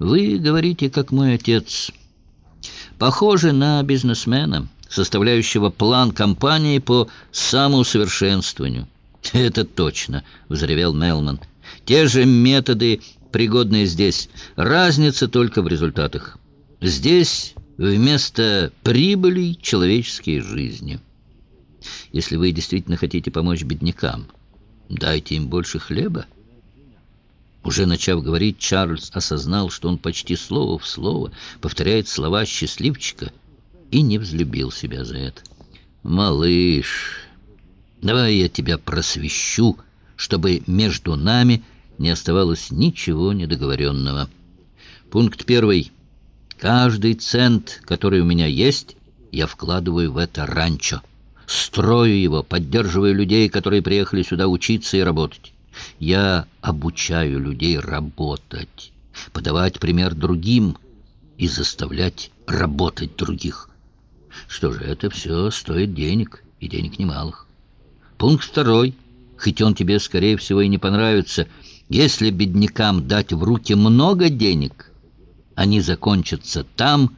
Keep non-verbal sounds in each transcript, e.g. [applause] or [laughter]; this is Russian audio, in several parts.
Вы говорите, как мой отец. Похоже на бизнесмена, составляющего план компании по самоусовершенствованию. [laughs] «Это точно», — взревел Мелман. «Те же методы, пригодные здесь. Разница только в результатах. Здесь вместо прибыли человеческие жизни. Если вы действительно хотите помочь беднякам, дайте им больше хлеба». Уже начав говорить, Чарльз осознал, что он почти слово в слово повторяет слова счастливчика и не взлюбил себя за это. «Малыш, давай я тебя просвещу, чтобы между нами не оставалось ничего недоговоренного. Пункт первый. Каждый цент, который у меня есть, я вкладываю в это ранчо. Строю его, поддерживаю людей, которые приехали сюда учиться и работать. Я обучаю людей работать, подавать пример другим и заставлять работать других. Что же, это все стоит денег, и денег немалых. Пункт второй. Хоть он тебе, скорее всего, и не понравится. Если беднякам дать в руки много денег, они закончатся там,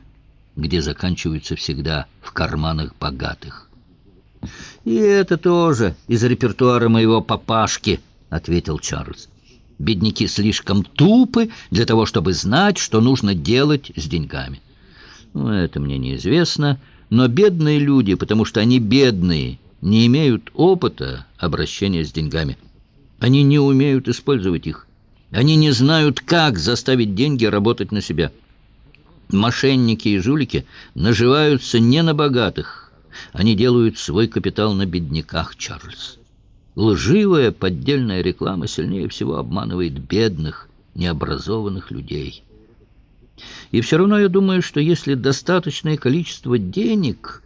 где заканчиваются всегда, в карманах богатых. И это тоже из репертуара моего папашки —— ответил Чарльз. «Бедняки слишком тупы для того, чтобы знать, что нужно делать с деньгами». Ну, это мне неизвестно, но бедные люди, потому что они бедные, не имеют опыта обращения с деньгами. Они не умеют использовать их. Они не знают, как заставить деньги работать на себя. Мошенники и жулики наживаются не на богатых. Они делают свой капитал на бедняках, Чарльз. Лживая поддельная реклама сильнее всего обманывает бедных, необразованных людей. И все равно я думаю, что если достаточное количество денег...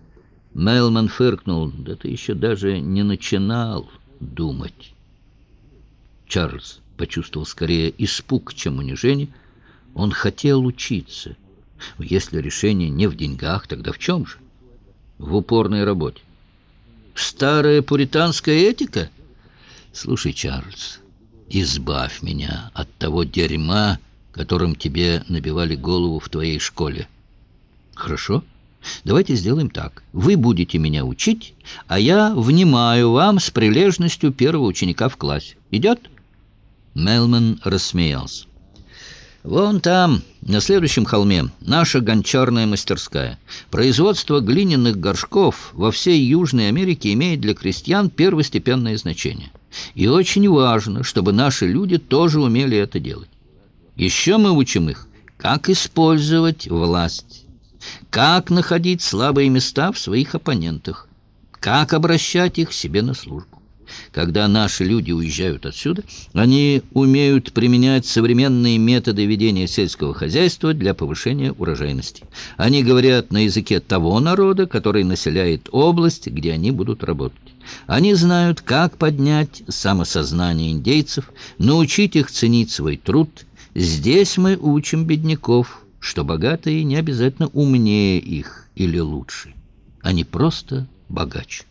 Мелман фыркнул. Да ты еще даже не начинал думать. Чарльз почувствовал скорее испуг, чем унижение. Он хотел учиться. Если решение не в деньгах, тогда в чем же? В упорной работе. Старая пуританская этика? Слушай, Чарльз, избавь меня от того дерьма, которым тебе набивали голову в твоей школе. Хорошо? Давайте сделаем так. Вы будете меня учить, а я внимаю вам с прилежностью первого ученика в классе. Идет? Мелман рассмеялся. Вон там, на следующем холме, наша гончарная мастерская. Производство глиняных горшков во всей Южной Америке имеет для крестьян первостепенное значение. И очень важно, чтобы наши люди тоже умели это делать. Еще мы учим их, как использовать власть, как находить слабые места в своих оппонентах, как обращать их себе на службу. Когда наши люди уезжают отсюда, они умеют применять современные методы ведения сельского хозяйства для повышения урожайности. Они говорят на языке того народа, который населяет область, где они будут работать. Они знают, как поднять самосознание индейцев, научить их ценить свой труд. Здесь мы учим бедняков, что богатые не обязательно умнее их или лучше. Они просто богаче.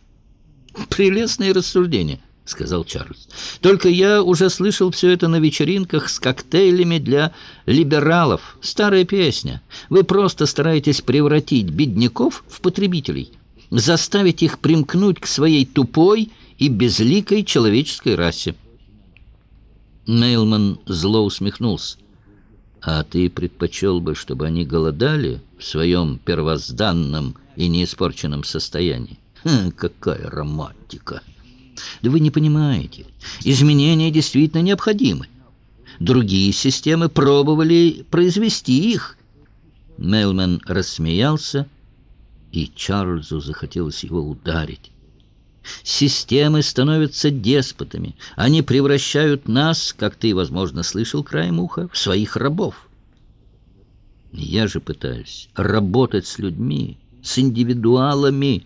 «Прелестные рассуждения», — сказал Чарльз. «Только я уже слышал все это на вечеринках с коктейлями для либералов. Старая песня. Вы просто стараетесь превратить бедняков в потребителей, заставить их примкнуть к своей тупой и безликой человеческой расе». Нейлман зло усмехнулся. «А ты предпочел бы, чтобы они голодали в своем первозданном и неиспорченном состоянии?» Ха, какая романтика! Да вы не понимаете, изменения действительно необходимы. Другие системы пробовали произвести их. Мелман рассмеялся, и Чарльзу захотелось его ударить. Системы становятся деспотами. Они превращают нас, как ты, возможно, слышал краем уха, в своих рабов. Я же пытаюсь работать с людьми, с индивидуалами,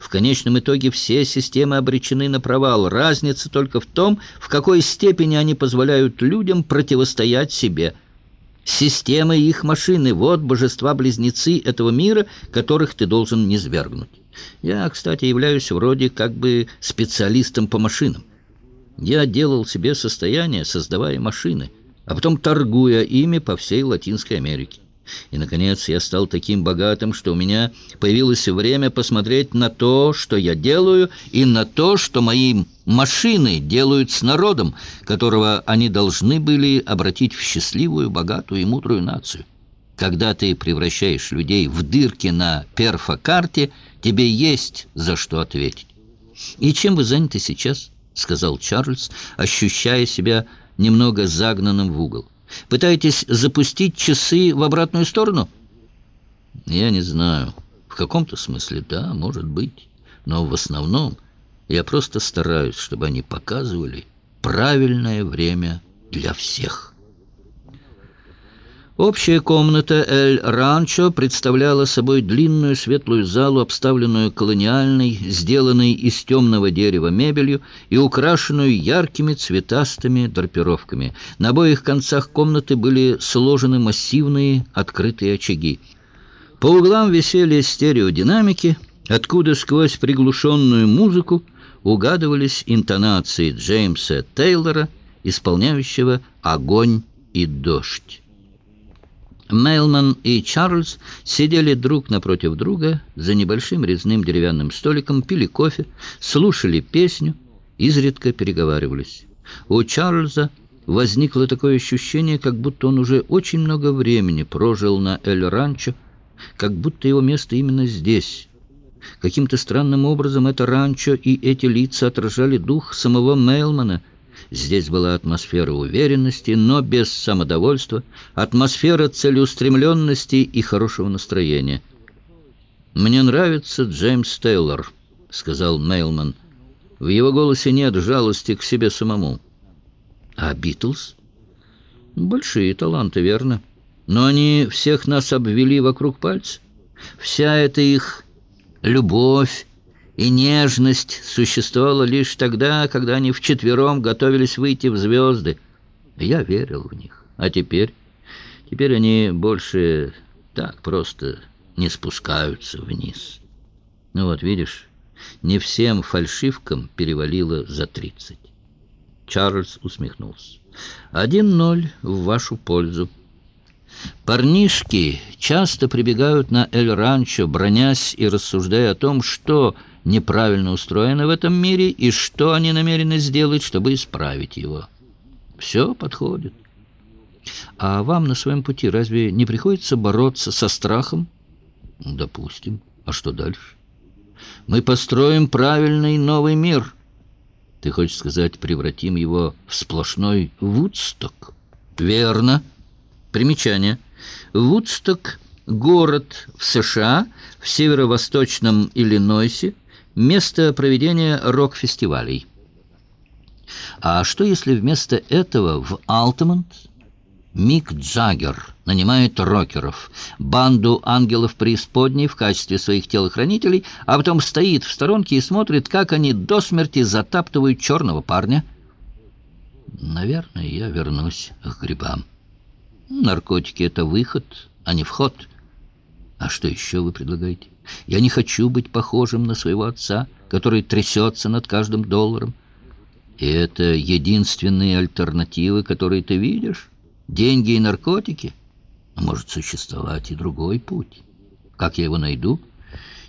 в конечном итоге все системы обречены на провал. Разница только в том, в какой степени они позволяют людям противостоять себе. Системы и их машины — вот божества-близнецы этого мира, которых ты должен низвергнуть. Я, кстати, являюсь вроде как бы специалистом по машинам. Я делал себе состояние, создавая машины. а потом торгуя ими по всей Латинской Америке. И, наконец, я стал таким богатым, что у меня появилось время посмотреть на то, что я делаю, и на то, что мои машины делают с народом, которого они должны были обратить в счастливую, богатую и мудрую нацию. Когда ты превращаешь людей в дырки на перфокарте, тебе есть за что ответить. «И чем вы заняты сейчас?» — сказал Чарльз, ощущая себя немного загнанным в угол. Пытаетесь запустить часы в обратную сторону? Я не знаю. В каком-то смысле, да, может быть. Но в основном я просто стараюсь, чтобы они показывали правильное время для всех. Общая комната Эль-Ранчо представляла собой длинную светлую залу, обставленную колониальной, сделанной из темного дерева мебелью и украшенную яркими цветастыми драпировками. На обоих концах комнаты были сложены массивные открытые очаги. По углам висели стереодинамики, откуда сквозь приглушенную музыку угадывались интонации Джеймса Тейлора, исполняющего «Огонь и дождь». Мейлман и Чарльз сидели друг напротив друга за небольшим резным деревянным столиком, пили кофе, слушали песню, изредка переговаривались. У Чарльза возникло такое ощущение, как будто он уже очень много времени прожил на Эль-Ранчо, как будто его место именно здесь. Каким-то странным образом это ранчо и эти лица отражали дух самого Мейлмана — Здесь была атмосфера уверенности, но без самодовольства, атмосфера целеустремленности и хорошего настроения. «Мне нравится Джеймс Тейлор», — сказал Мейлман. В его голосе нет жалости к себе самому. «А Битлз?» «Большие таланты, верно. Но они всех нас обвели вокруг пальца. Вся эта их любовь, и нежность существовала лишь тогда, когда они вчетвером готовились выйти в звезды. Я верил в них. А теперь? Теперь они больше так просто не спускаются вниз. Ну вот, видишь, не всем фальшивкам перевалило за тридцать. Чарльз усмехнулся. «Один ноль в вашу пользу». Парнишки часто прибегают на Эль-Ранчо, бронясь и рассуждая о том, что неправильно устроено в этом мире и что они намерены сделать, чтобы исправить его. Все подходит. А вам на своем пути разве не приходится бороться со страхом? Допустим. А что дальше? Мы построим правильный новый мир. Ты хочешь сказать, превратим его в сплошной Вудсток? Верно. Примечание. Вудсток — город в США, в северо-восточном Иллинойсе, место проведения рок-фестивалей. А что если вместо этого в Алтемонт Мик Джаггер нанимает рокеров, банду ангелов преисподней в качестве своих телохранителей, а потом стоит в сторонке и смотрит, как они до смерти затаптывают черного парня? Наверное, я вернусь к грибам. Наркотики — это выход, а не вход. А что еще вы предлагаете? Я не хочу быть похожим на своего отца, который трясется над каждым долларом. И это единственные альтернативы, которые ты видишь? Деньги и наркотики? Может существовать и другой путь. Как я его найду?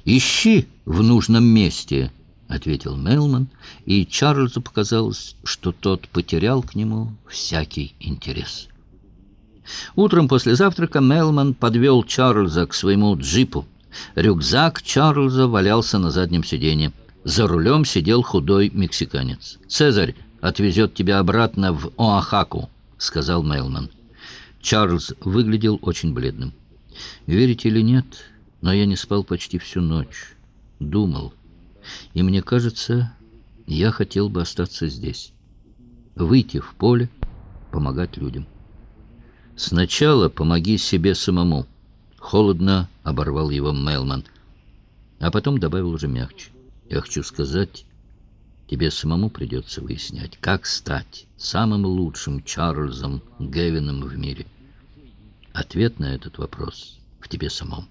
Ищи в нужном месте, — ответил Мелман, и Чарльзу показалось, что тот потерял к нему всякий интерес. Утром после завтрака Мелман подвел Чарльза к своему джипу. Рюкзак Чарльза валялся на заднем сиденье. За рулем сидел худой мексиканец. «Цезарь отвезет тебя обратно в Оахаку», — сказал Мейлман. Чарльз выглядел очень бледным. «Верите или нет, но я не спал почти всю ночь. Думал. И мне кажется, я хотел бы остаться здесь. Выйти в поле, помогать людям. Сначала помоги себе самому». Холодно оборвал его Мелман, а потом добавил уже мягче. «Я хочу сказать, тебе самому придется выяснять, как стать самым лучшим Чарльзом Гевином в мире. Ответ на этот вопрос в тебе самом».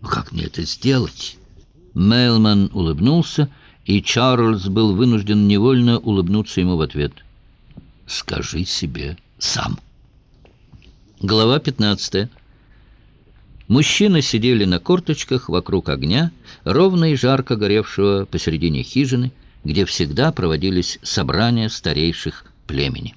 «Но как мне это сделать?» Мелман улыбнулся, и Чарльз был вынужден невольно улыбнуться ему в ответ. «Скажи себе сам». Глава 15. Мужчины сидели на корточках вокруг огня, ровно и жарко горевшего посередине хижины, где всегда проводились собрания старейших племени.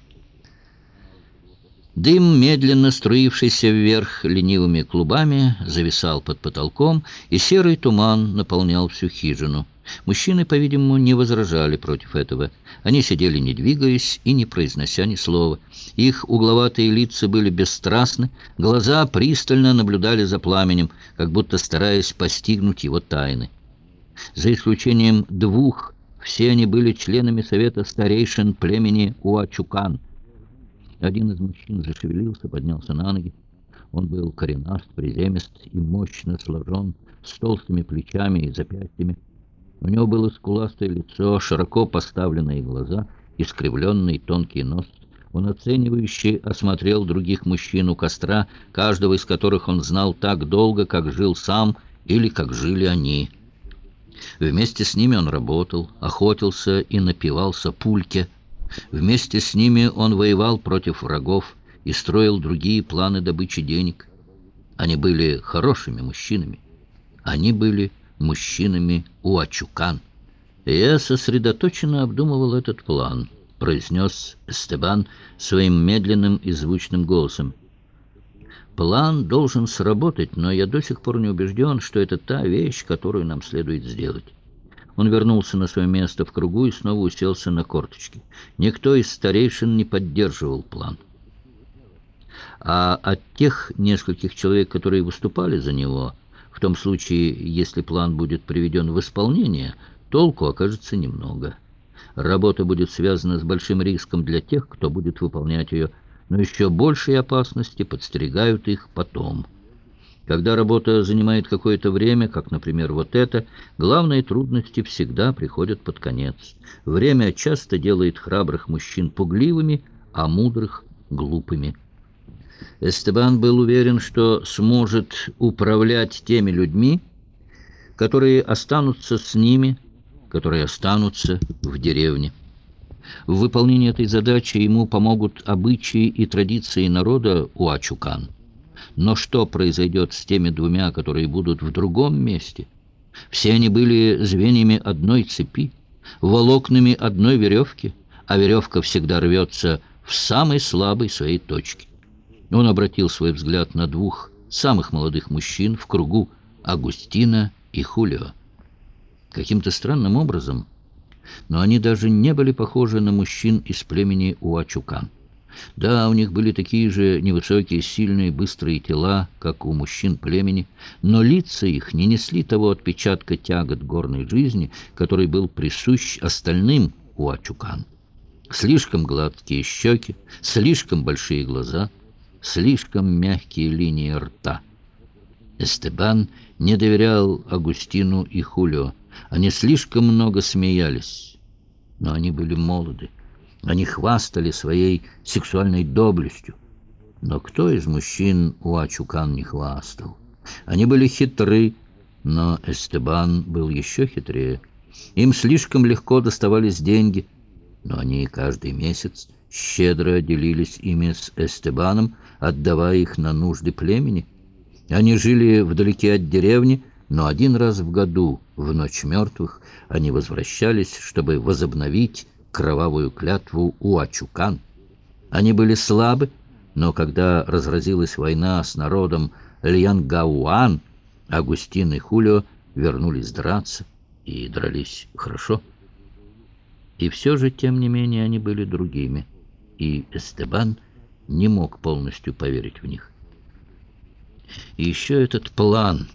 Дым, медленно струившийся вверх ленивыми клубами, зависал под потолком, и серый туман наполнял всю хижину. Мужчины, по-видимому, не возражали против этого. Они сидели, не двигаясь и не произнося ни слова. Их угловатые лица были бесстрастны, глаза пристально наблюдали за пламенем, как будто стараясь постигнуть его тайны. За исключением двух, все они были членами совета старейшин племени Уачукан — один из мужчин зашевелился, поднялся на ноги. Он был коренаст, приземист и мощно сложен, с толстыми плечами и запястьями. У него было скуластое лицо, широко поставленные глаза, искривленный тонкий нос. Он оценивающе осмотрел других мужчин у костра, каждого из которых он знал так долго, как жил сам или как жили они. Вместе с ними он работал, охотился и напивался пульке, Вместе с ними он воевал против врагов и строил другие планы добычи денег. Они были хорошими мужчинами. Они были мужчинами Уачукан. Я сосредоточенно обдумывал этот план, произнес Стебан своим медленным и звучным голосом. План должен сработать, но я до сих пор не убежден, что это та вещь, которую нам следует сделать. Он вернулся на свое место в кругу и снова уселся на корточки. Никто из старейшин не поддерживал план. А от тех нескольких человек, которые выступали за него, в том случае, если план будет приведен в исполнение, толку окажется немного. Работа будет связана с большим риском для тех, кто будет выполнять ее, но еще большие опасности подстерегают их потом. Когда работа занимает какое-то время, как, например, вот это, главные трудности всегда приходят под конец. Время часто делает храбрых мужчин пугливыми, а мудрых — глупыми. Эстебан был уверен, что сможет управлять теми людьми, которые останутся с ними, которые останутся в деревне. В выполнении этой задачи ему помогут обычаи и традиции народа Уачукан. Но что произойдет с теми двумя, которые будут в другом месте? Все они были звеньями одной цепи, волокнами одной веревки, а веревка всегда рвется в самой слабой своей точке. Он обратил свой взгляд на двух самых молодых мужчин в кругу Агустина и Хулио. Каким-то странным образом, но они даже не были похожи на мужчин из племени Уачукан. Да, у них были такие же невысокие, сильные, быстрые тела, как у мужчин племени, но лица их не несли того отпечатка тягот горной жизни, который был присущ остальным у Ачукан. Слишком гладкие щеки, слишком большие глаза, слишком мягкие линии рта. Эстебан не доверял Агустину и Хулио. Они слишком много смеялись, но они были молоды. Они хвастали своей сексуальной доблестью. Но кто из мужчин у Ачукан не хвастал? Они были хитры, но Эстебан был еще хитрее. Им слишком легко доставались деньги, но они каждый месяц щедро делились ими с Эстебаном, отдавая их на нужды племени. Они жили вдалеке от деревни, но один раз в году, в Ночь мертвых, они возвращались, чтобы возобновить кровавую клятву Уачукан. Они были слабы, но когда разразилась война с народом Льянгауан, Агустин и Хулио вернулись драться и дрались хорошо. И все же, тем не менее, они были другими, и Эстебан не мог полностью поверить в них. И еще этот план,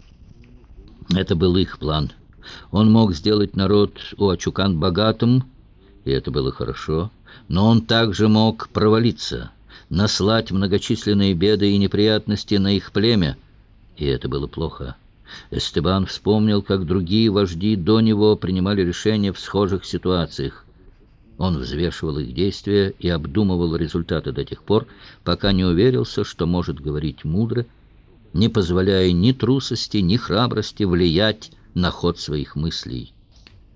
это был их план. Он мог сделать народ Уачукан богатым, и это было хорошо, но он также мог провалиться, наслать многочисленные беды и неприятности на их племя, и это было плохо. Эстебан вспомнил, как другие вожди до него принимали решения в схожих ситуациях. Он взвешивал их действия и обдумывал результаты до тех пор, пока не уверился, что может говорить мудро, не позволяя ни трусости, ни храбрости влиять на ход своих мыслей.